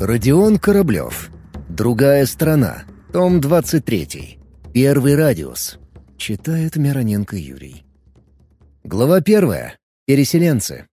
Родион Кораблев. Другая страна. Том 23. Первый радиус. Читает Мироненко Юрий. Глава первая. Переселенцы.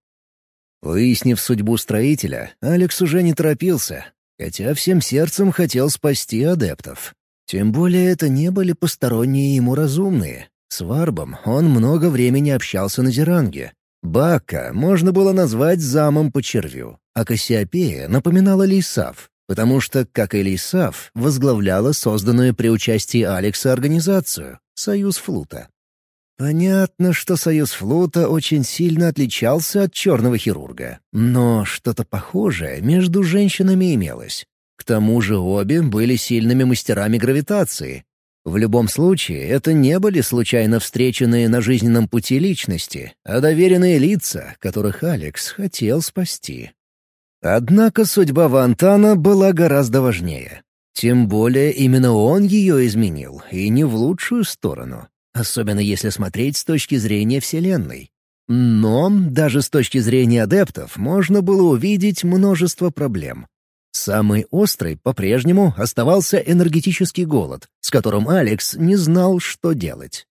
Выяснив судьбу строителя, Алекс уже не торопился, хотя всем сердцем хотел спасти адептов. Тем более это не были посторонние ему разумные. С Варбом он много времени общался на Зеранге. Бака можно было назвать замом по червю, а Кассиопея напоминала Лейсав, потому что, как и Лейсав, возглавляла созданную при участии Алекса организацию — Союз флута. Понятно, что союз флота очень сильно отличался от черного хирурга, но что-то похожее между женщинами имелось. К тому же обе были сильными мастерами гравитации. В любом случае, это не были случайно встреченные на жизненном пути личности, а доверенные лица, которых Алекс хотел спасти. Однако судьба Вантана была гораздо важнее. Тем более именно он ее изменил, и не в лучшую сторону особенно если смотреть с точки зрения Вселенной. Но даже с точки зрения адептов можно было увидеть множество проблем. Самый острый по-прежнему оставался энергетический голод, с которым Алекс не знал, что делать.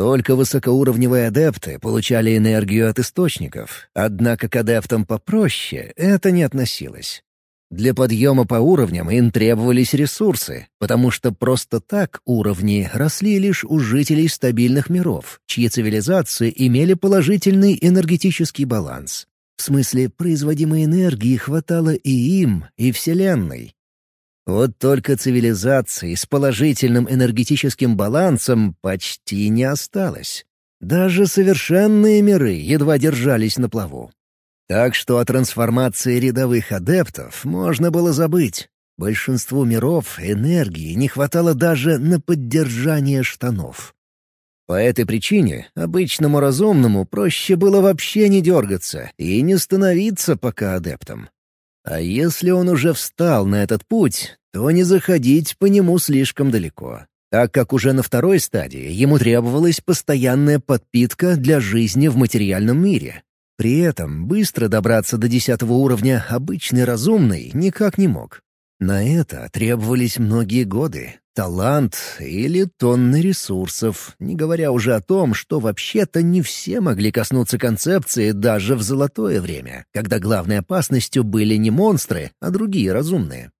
Только высокоуровневые адепты получали энергию от источников, однако к адептам попроще это не относилось. Для подъема по уровням им требовались ресурсы, потому что просто так уровни росли лишь у жителей стабильных миров, чьи цивилизации имели положительный энергетический баланс. В смысле, производимой энергии хватало и им, и Вселенной. Вот только цивилизации с положительным энергетическим балансом почти не осталось. Даже совершенные миры едва держались на плаву. Так что о трансформации рядовых адептов можно было забыть. Большинству миров энергии не хватало даже на поддержание штанов. По этой причине обычному разумному проще было вообще не дергаться и не становиться пока адептом. А если он уже встал на этот путь, то не заходить по нему слишком далеко, так как уже на второй стадии ему требовалась постоянная подпитка для жизни в материальном мире, при этом быстро добраться до десятого уровня обычный разумный никак не мог. На это требовались многие годы, талант или тонны ресурсов, не говоря уже о том, что вообще-то не все могли коснуться концепции даже в золотое время, когда главной опасностью были не монстры, а другие разумные.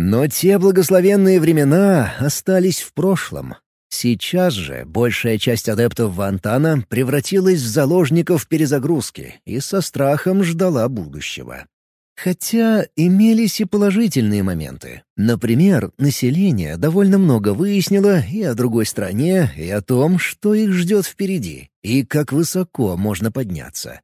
Но те благословенные времена остались в прошлом, Сейчас же большая часть адептов Вантана превратилась в заложников перезагрузки и со страхом ждала будущего. Хотя имелись и положительные моменты. Например, население довольно много выяснило и о другой стране, и о том, что их ждет впереди, и как высоко можно подняться.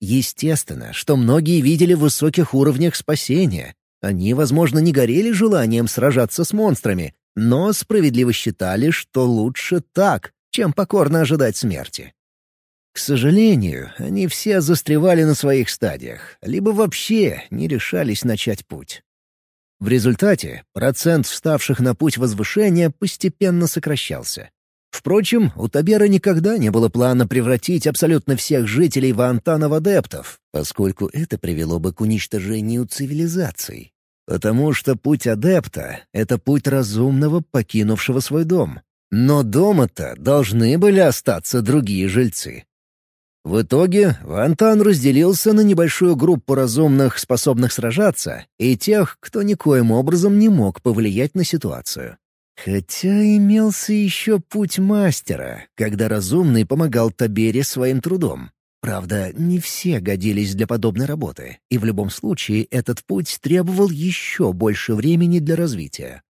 Естественно, что многие видели в высоких уровнях спасения. Они, возможно, не горели желанием сражаться с монстрами, но справедливо считали, что лучше так, чем покорно ожидать смерти. К сожалению, они все застревали на своих стадиях, либо вообще не решались начать путь. В результате процент вставших на путь возвышения постепенно сокращался. Впрочем, у Табера никогда не было плана превратить абсолютно всех жителей Вантана в адептов, поскольку это привело бы к уничтожению цивилизаций. Потому что путь адепта — это путь разумного, покинувшего свой дом. Но дома-то должны были остаться другие жильцы. В итоге Вантан разделился на небольшую группу разумных, способных сражаться, и тех, кто никоим образом не мог повлиять на ситуацию. Хотя имелся еще путь мастера, когда разумный помогал Табере своим трудом. Правда, не все годились для подобной работы, и в любом случае этот путь требовал еще больше времени для развития.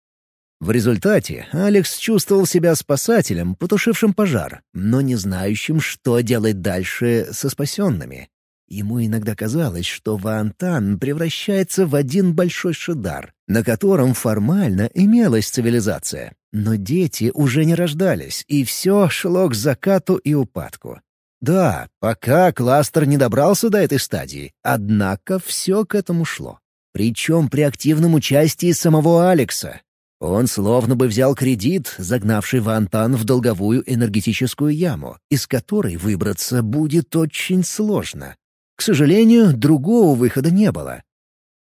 В результате Алекс чувствовал себя спасателем, потушившим пожар, но не знающим, что делать дальше со спасенными. Ему иногда казалось, что Вантан превращается в один большой шидар, на котором формально имелась цивилизация. Но дети уже не рождались, и все шло к закату и упадку. Да, пока кластер не добрался до этой стадии, однако все к этому шло. Причем при активном участии самого Алекса. Он словно бы взял кредит, загнавший Вантан в долговую энергетическую яму, из которой выбраться будет очень сложно. К сожалению, другого выхода не было.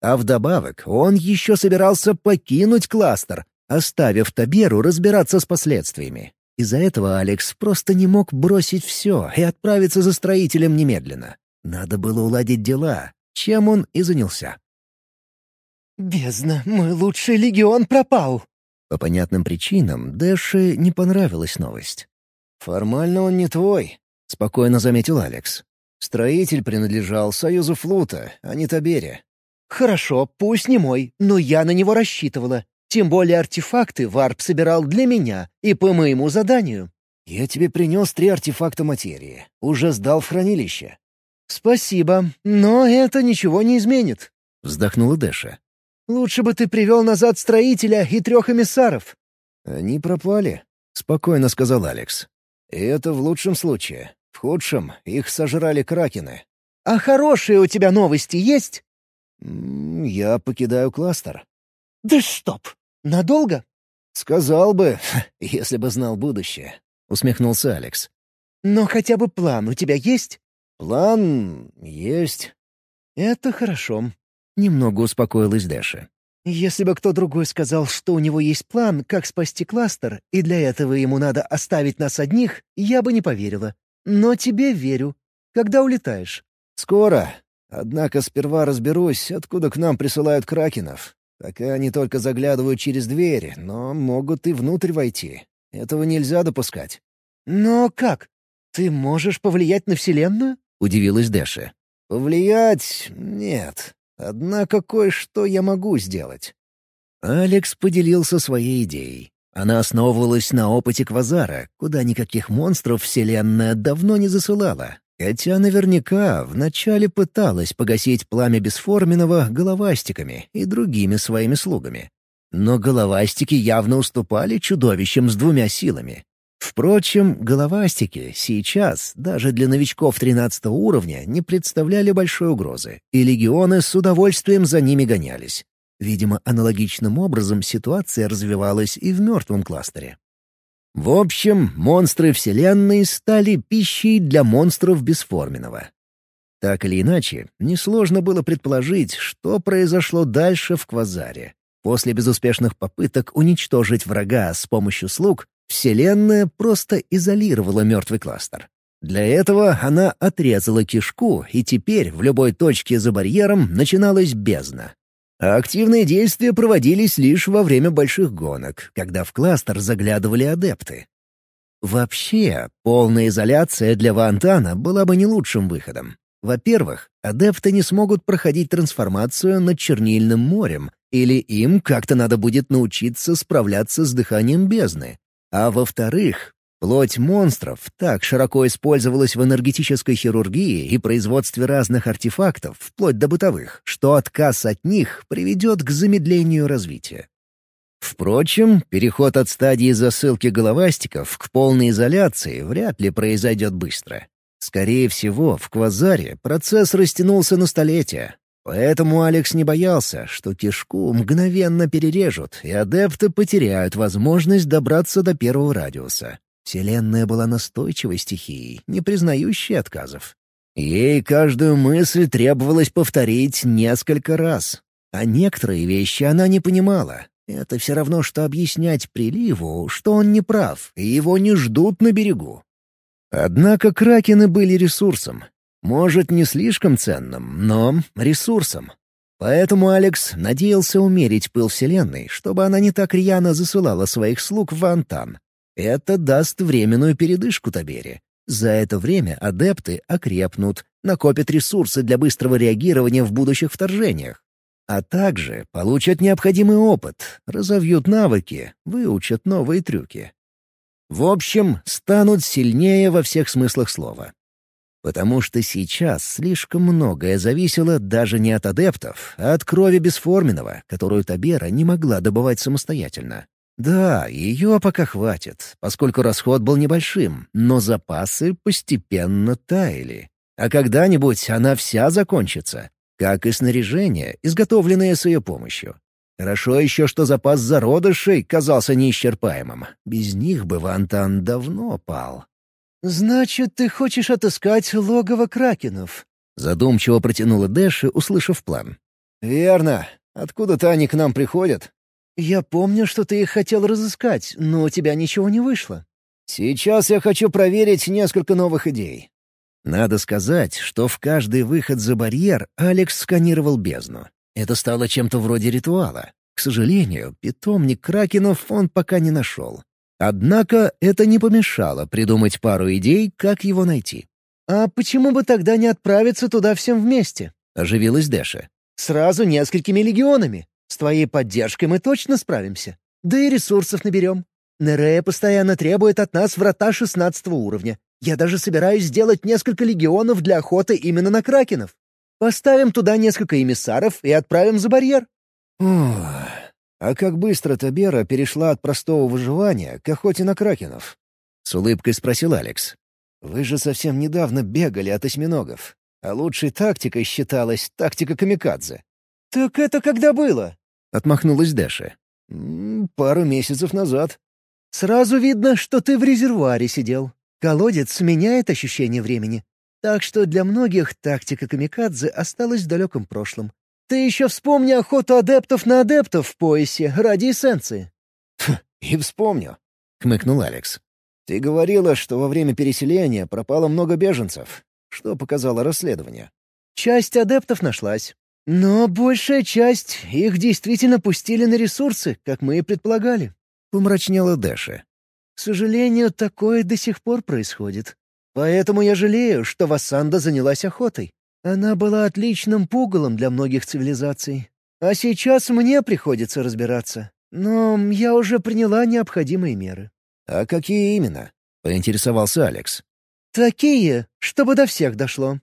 А вдобавок он еще собирался покинуть кластер, оставив Таберу разбираться с последствиями. Из-за этого Алекс просто не мог бросить все и отправиться за строителем немедленно. Надо было уладить дела, чем он и занялся. «Бездна, мой лучший легион пропал!» По понятным причинам Дэше не понравилась новость. «Формально он не твой», — спокойно заметил Алекс. «Строитель принадлежал Союзу флота, а не Табере». «Хорошо, пусть не мой, но я на него рассчитывала. Тем более артефакты Варп собирал для меня и по моему заданию». «Я тебе принес три артефакта материи. Уже сдал в хранилище». «Спасибо, но это ничего не изменит», — вздохнула Дэша. «Лучше бы ты привел назад строителя и трех эмиссаров». «Они пропали», — спокойно сказал Алекс. «И это в лучшем случае. В худшем их сожрали кракены». «А хорошие у тебя новости есть?» «Я покидаю кластер». «Да стоп! Надолго?» «Сказал бы, если бы знал будущее», — усмехнулся Алекс. «Но хотя бы план у тебя есть?» «План есть». «Это хорошо», — немного успокоилась Дэша. «Если бы кто другой сказал, что у него есть план, как спасти кластер, и для этого ему надо оставить нас одних, я бы не поверила. Но тебе верю. Когда улетаешь?» «Скоро. Однако сперва разберусь, откуда к нам присылают кракенов. Пока они только заглядывают через двери, но могут и внутрь войти. Этого нельзя допускать». «Но как? Ты можешь повлиять на Вселенную?» — удивилась Дэша. «Повлиять? Нет. Однако кое-что я могу сделать». Алекс поделился своей идеей. Она основывалась на опыте Квазара, куда никаких монстров Вселенная давно не засылала, Хотя наверняка вначале пыталась погасить пламя бесформенного головастиками и другими своими слугами. Но головастики явно уступали чудовищам с двумя силами. Впрочем, головастики сейчас, даже для новичков 13 уровня, не представляли большой угрозы, и легионы с удовольствием за ними гонялись. Видимо, аналогичным образом ситуация развивалась и в мертвом кластере. В общем, монстры Вселенной стали пищей для монстров бесформенного. Так или иначе, несложно было предположить, что произошло дальше в Квазаре. После безуспешных попыток уничтожить врага с помощью слуг, Вселенная просто изолировала мертвый кластер. Для этого она отрезала кишку, и теперь в любой точке за барьером начиналась бездна. Активные действия проводились лишь во время больших гонок, когда в кластер заглядывали адепты. Вообще, полная изоляция для Вантана была бы не лучшим выходом. Во-первых, адепты не смогут проходить трансформацию над Чернильным морем, или им как-то надо будет научиться справляться с дыханием бездны. А во-вторых, Плоть монстров так широко использовалась в энергетической хирургии и производстве разных артефактов, вплоть до бытовых, что отказ от них приведет к замедлению развития. Впрочем, переход от стадии засылки головастиков к полной изоляции вряд ли произойдет быстро. Скорее всего, в Квазаре процесс растянулся на столетия. Поэтому Алекс не боялся, что кишку мгновенно перережут, и адепты потеряют возможность добраться до первого радиуса. Вселенная была настойчивой стихией, не признающей отказов. Ей каждую мысль требовалось повторить несколько раз. А некоторые вещи она не понимала. Это все равно, что объяснять приливу, что он не прав, и его не ждут на берегу. Однако кракены были ресурсом. Может, не слишком ценным, но ресурсом. Поэтому Алекс надеялся умерить пыл Вселенной, чтобы она не так рьяно засылала своих слуг в Антан, это даст временную передышку Табере. За это время адепты окрепнут, накопят ресурсы для быстрого реагирования в будущих вторжениях. А также получат необходимый опыт, разовьют навыки, выучат новые трюки. В общем, станут сильнее во всех смыслах слова. Потому что сейчас слишком многое зависело даже не от адептов, а от крови бесформенного, которую Табера не могла добывать самостоятельно. Да, ее пока хватит, поскольку расход был небольшим, но запасы постепенно таяли. А когда-нибудь она вся закончится, как и снаряжение, изготовленное с ее помощью. Хорошо еще, что запас зародышей казался неисчерпаемым. Без них бы Вантан давно пал. «Значит, ты хочешь отыскать логово кракенов?» Задумчиво протянула Дэши, услышав план. «Верно. Откуда-то они к нам приходят». «Я помню, что ты их хотел разыскать, но у тебя ничего не вышло». «Сейчас я хочу проверить несколько новых идей». Надо сказать, что в каждый выход за барьер Алекс сканировал бездну. Это стало чем-то вроде ритуала. К сожалению, питомник кракенов он пока не нашел. Однако это не помешало придумать пару идей, как его найти. «А почему бы тогда не отправиться туда всем вместе?» — оживилась Дэша. «Сразу несколькими легионами. С твоей поддержкой мы точно справимся. Да и ресурсов наберем. Нерея постоянно требует от нас врата шестнадцатого уровня. Я даже собираюсь сделать несколько легионов для охоты именно на кракенов. Поставим туда несколько эмиссаров и отправим за барьер». «Ох, а как быстро Табера перешла от простого выживания к охоте на кракенов?» — с улыбкой спросил Алекс. «Вы же совсем недавно бегали от осьминогов, а лучшей тактикой считалась тактика камикадзе». «Так это когда было?» — отмахнулась Дэша. «Пару месяцев назад». «Сразу видно, что ты в резервуаре сидел. Колодец меняет ощущение времени. Так что для многих тактика камикадзе осталась в далеком прошлом. Ты еще вспомни охоту адептов на адептов в поясе ради эссенции». «И вспомню», — хмыкнул Алекс. «Ты говорила, что во время переселения пропало много беженцев. Что показало расследование?» «Часть адептов нашлась. Но большая часть их действительно пустили на ресурсы, как мы и предполагали», — помрачнела Дэша. «К сожалению, такое до сих пор происходит. Поэтому я жалею, что Вассанда занялась охотой. Она была отличным пугалом для многих цивилизаций. А сейчас мне приходится разбираться. Но я уже приняла необходимые меры». «А какие именно?» — поинтересовался Алекс. «Такие, чтобы до всех дошло».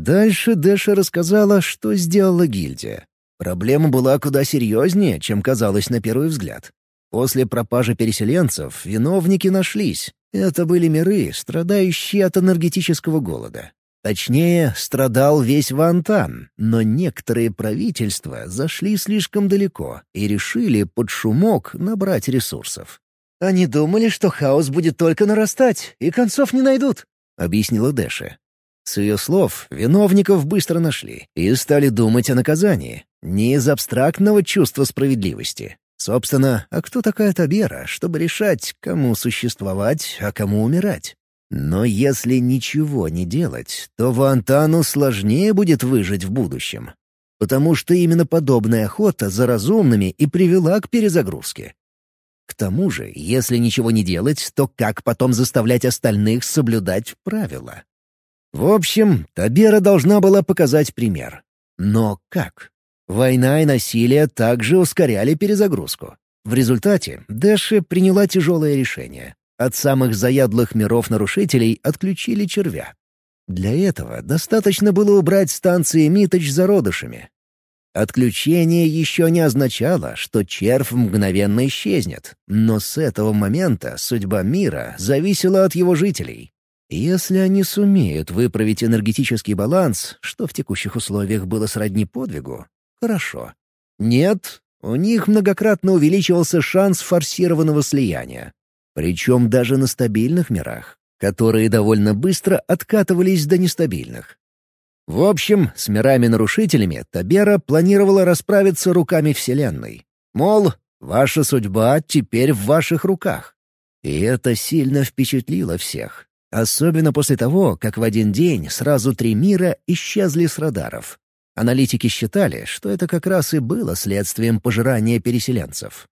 Дальше Дэша рассказала, что сделала гильдия. Проблема была куда серьезнее, чем казалось на первый взгляд. После пропажи переселенцев виновники нашлись. Это были миры, страдающие от энергетического голода. Точнее, страдал весь Вантан, но некоторые правительства зашли слишком далеко и решили под шумок набрать ресурсов. «Они думали, что хаос будет только нарастать, и концов не найдут», — объяснила Дэша. С ее слов, виновников быстро нашли и стали думать о наказании, не из абстрактного чувства справедливости. Собственно, а кто такая Табера, чтобы решать, кому существовать, а кому умирать? Но если ничего не делать, то Вантану сложнее будет выжить в будущем. Потому что именно подобная охота за разумными и привела к перезагрузке. К тому же, если ничего не делать, то как потом заставлять остальных соблюдать правила? В общем, Табера должна была показать пример. Но как? Война и насилие также ускоряли перезагрузку. В результате Дэши приняла тяжелое решение. От самых заядлых миров-нарушителей отключили червя. Для этого достаточно было убрать станции Миточ зародышами. Отключение еще не означало, что червь мгновенно исчезнет, но с этого момента судьба мира зависела от его жителей. Если они сумеют выправить энергетический баланс, что в текущих условиях было сродни подвигу, хорошо. Нет, у них многократно увеличивался шанс форсированного слияния. Причем даже на стабильных мирах, которые довольно быстро откатывались до нестабильных. В общем, с мирами-нарушителями Табера планировала расправиться руками Вселенной. Мол, ваша судьба теперь в ваших руках. И это сильно впечатлило всех. Особенно после того, как в один день сразу три мира исчезли с радаров. Аналитики считали, что это как раз и было следствием пожирания переселенцев.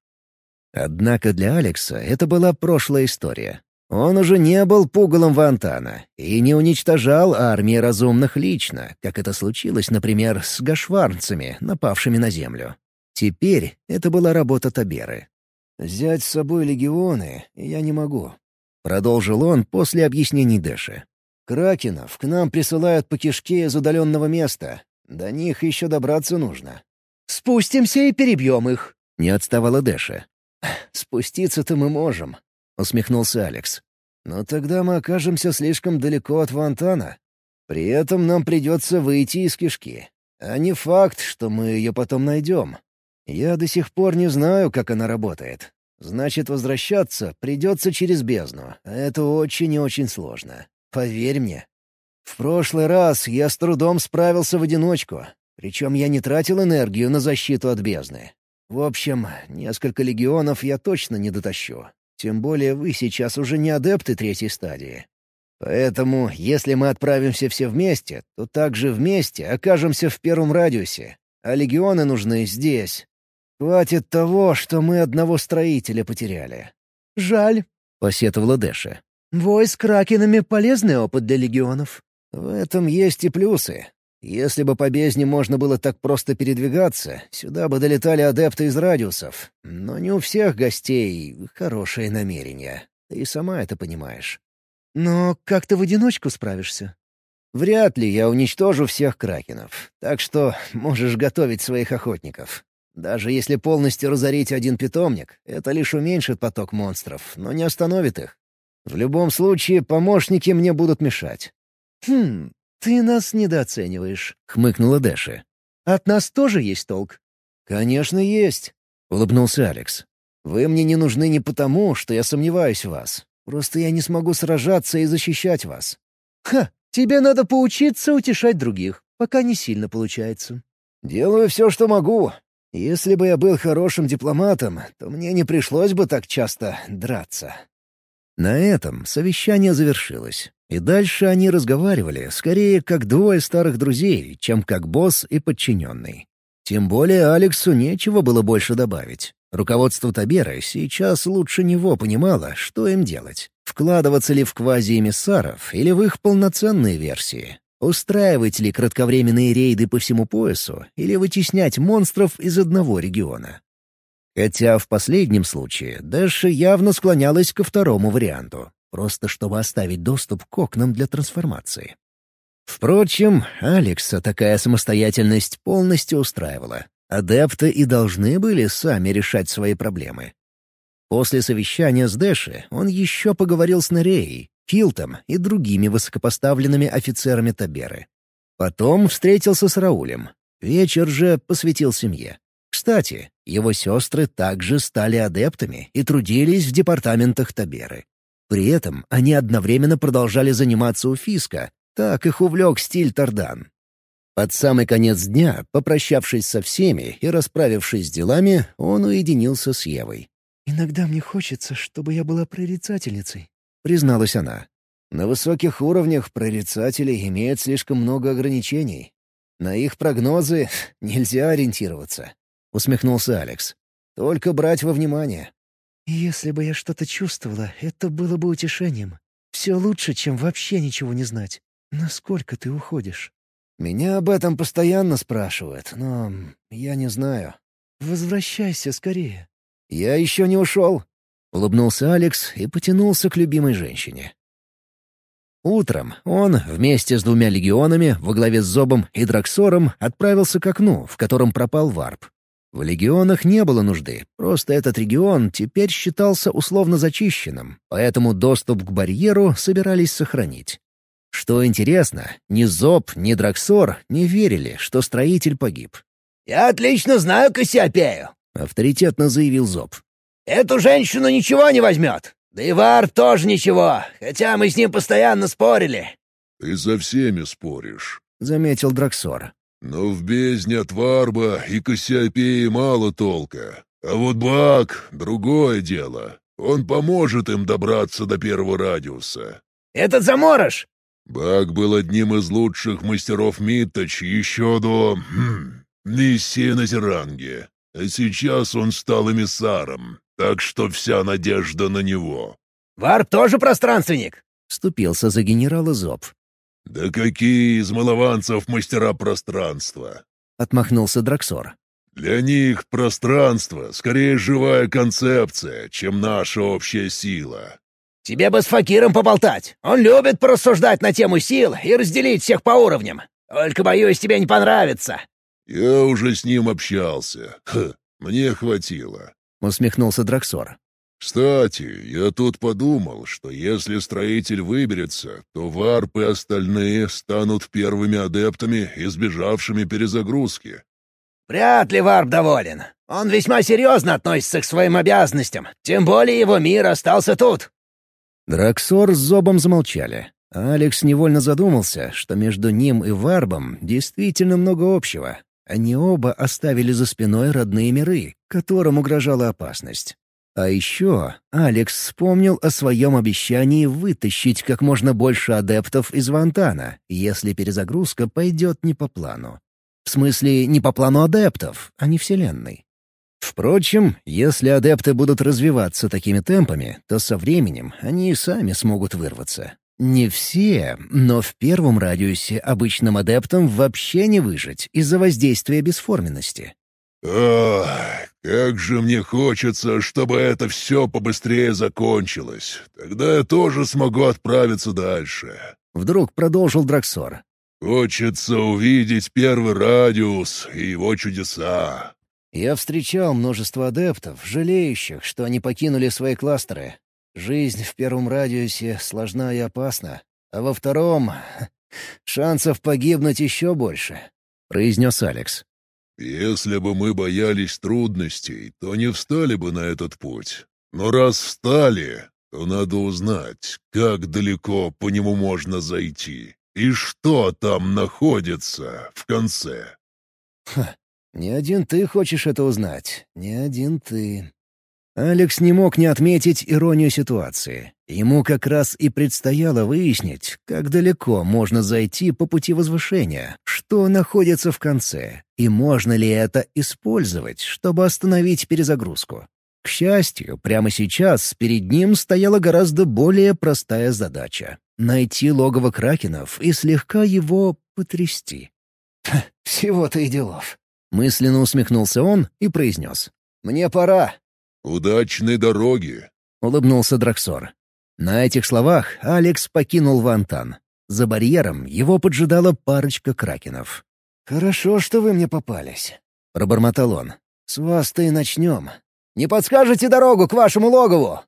Однако для Алекса это была прошлая история. Он уже не был пугалом Вантана и не уничтожал армии разумных лично, как это случилось, например, с гашварцами, напавшими на Землю. Теперь это была работа Таберы. «Взять с собой легионы я не могу», — продолжил он после объяснений Дэши. «Кракенов к нам присылают по кишке из удаленного места. До них еще добраться нужно». «Спустимся и перебьем их», — не отставала Дэша. «Спуститься-то мы можем», — усмехнулся Алекс. «Но тогда мы окажемся слишком далеко от Вантана. При этом нам придется выйти из кишки. А не факт, что мы ее потом найдем. Я до сих пор не знаю, как она работает. Значит, возвращаться придется через бездну. Это очень и очень сложно. Поверь мне. В прошлый раз я с трудом справился в одиночку. Причем я не тратил энергию на защиту от бездны. В общем, несколько легионов я точно не дотащу. Тем более вы сейчас уже не адепты третьей стадии. Поэтому, если мы отправимся все вместе, то также вместе окажемся в первом радиусе, а легионы нужны здесь. Хватит того, что мы одного строителя потеряли. «Жаль», — посетовала Дэша. «Вой с кракенами — полезный опыт для легионов». «В этом есть и плюсы. Если бы по бездне можно было так просто передвигаться, сюда бы долетали адепты из радиусов. Но не у всех гостей хорошие намерения. Ты и сама это понимаешь. Но как ты в одиночку справишься? Вряд ли я уничтожу всех кракенов. Так что можешь готовить своих охотников. Даже если полностью разорить один питомник, это лишь уменьшит поток монстров, но не остановит их. В любом случае, помощники мне будут мешать. «Хм, «Ты нас недооцениваешь», — хмыкнула Дэши. «От нас тоже есть толк». «Конечно, есть», — улыбнулся Алекс. «Вы мне не нужны не потому, что я сомневаюсь в вас. Просто я не смогу сражаться и защищать вас». «Ха, тебе надо поучиться утешать других, пока не сильно получается». «Делаю все, что могу. Если бы я был хорошим дипломатом, то мне не пришлось бы так часто драться». На этом совещание завершилось. И дальше они разговаривали, скорее как двое старых друзей, чем как босс и подчиненный. Тем более Алексу нечего было больше добавить. Руководство Табера сейчас лучше него понимало, что им делать. Вкладываться ли в квази-эмиссаров или в их полноценные версии? Устраивать ли кратковременные рейды по всему поясу или вытеснять монстров из одного региона? Хотя в последнем случае Дэша явно склонялась ко второму варианту просто чтобы оставить доступ к окнам для трансформации. Впрочем, Алекса такая самостоятельность полностью устраивала. Адепты и должны были сами решать свои проблемы. После совещания с Дэши он еще поговорил с Нереей, Филтом и другими высокопоставленными офицерами Таберы. Потом встретился с Раулем. Вечер же посвятил семье. Кстати, его сестры также стали адептами и трудились в департаментах Таберы. При этом они одновременно продолжали заниматься у Фиска, так их увлек стиль Тардан. Под самый конец дня, попрощавшись со всеми и расправившись с делами, он уединился с Евой. «Иногда мне хочется, чтобы я была прорицательницей», — призналась она. «На высоких уровнях прорицатели имеют слишком много ограничений. На их прогнозы нельзя ориентироваться», — усмехнулся Алекс. «Только брать во внимание. «Если бы я что-то чувствовала, это было бы утешением. Все лучше, чем вообще ничего не знать. Насколько ты уходишь?» «Меня об этом постоянно спрашивают, но я не знаю». «Возвращайся скорее». «Я еще не ушел», — улыбнулся Алекс и потянулся к любимой женщине. Утром он вместе с двумя легионами во главе с Зобом и Драксором отправился к окну, в котором пропал варп. В легионах не было нужды, просто этот регион теперь считался условно зачищенным, поэтому доступ к барьеру собирались сохранить. Что интересно, ни Зоб, ни Драксор не верили, что строитель погиб. «Я отлично знаю Кассиопею», — авторитетно заявил Зоб. «Эту женщину ничего не возьмет. Да и Вар тоже ничего, хотя мы с ним постоянно спорили». «Ты со всеми споришь», — заметил Драксор. Но в бездне от Варба и Кассиопеи мало толка. А вот Бак — другое дело. Он поможет им добраться до первого радиуса. «Этот заморож!» Бак был одним из лучших мастеров Миттач еще до... Хм, миссии на Зеранге. А сейчас он стал эмиссаром, так что вся надежда на него. «Варп тоже пространственник?» — вступился за генерала Зоб. «Да какие из малованцев мастера пространства!» — отмахнулся Драксор. «Для них пространство — скорее живая концепция, чем наша общая сила». «Тебе бы с Факиром поболтать. Он любит порассуждать на тему сил и разделить всех по уровням. Только, боюсь, тебе не понравится». «Я уже с ним общался. Ха, мне хватило», — усмехнулся Драксор. «Кстати, я тут подумал, что если строитель выберется, то Варб и остальные станут первыми адептами, избежавшими перезагрузки». «Вряд ли Варб доволен. Он весьма серьезно относится к своим обязанностям, тем более его мир остался тут». Драксор с Зобом замолчали. Алекс невольно задумался, что между ним и Варбом действительно много общего. Они оба оставили за спиной родные миры, которым угрожала опасность. А еще Алекс вспомнил о своем обещании вытащить как можно больше адептов из Вантана, если перезагрузка пойдет не по плану. В смысле, не по плану адептов, а не Вселенной. Впрочем, если адепты будут развиваться такими темпами, то со временем они и сами смогут вырваться. Не все, но в первом радиусе обычным адептам вообще не выжить из-за воздействия бесформенности. «Ах, как же мне хочется, чтобы это все побыстрее закончилось. Тогда я тоже смогу отправиться дальше». Вдруг продолжил Драксор. «Хочется увидеть первый радиус и его чудеса». Я встречал множество адептов, жалеющих, что они покинули свои кластеры, Жизнь в первом радиусе сложна и опасна, а во втором — шансов погибнуть еще больше», — произнес Алекс. «Если бы мы боялись трудностей, то не встали бы на этот путь. Но раз встали, то надо узнать, как далеко по нему можно зайти и что там находится в конце». «Ха, не один ты хочешь это узнать, не один ты», Алекс не мог не отметить иронию ситуации. Ему как раз и предстояло выяснить, как далеко можно зайти по пути возвышения, что находится в конце, и можно ли это использовать, чтобы остановить перезагрузку. К счастью, прямо сейчас перед ним стояла гораздо более простая задача — найти логово кракенов и слегка его потрясти. «Всего-то и делов», — мысленно усмехнулся он и произнес. «Мне пора. «Удачной дороги!» — улыбнулся Драксор. На этих словах Алекс покинул Вантан. За барьером его поджидала парочка кракенов. «Хорошо, что вы мне попались», — пробормотал он. «С вас-то и начнем. Не подскажете дорогу к вашему логову?»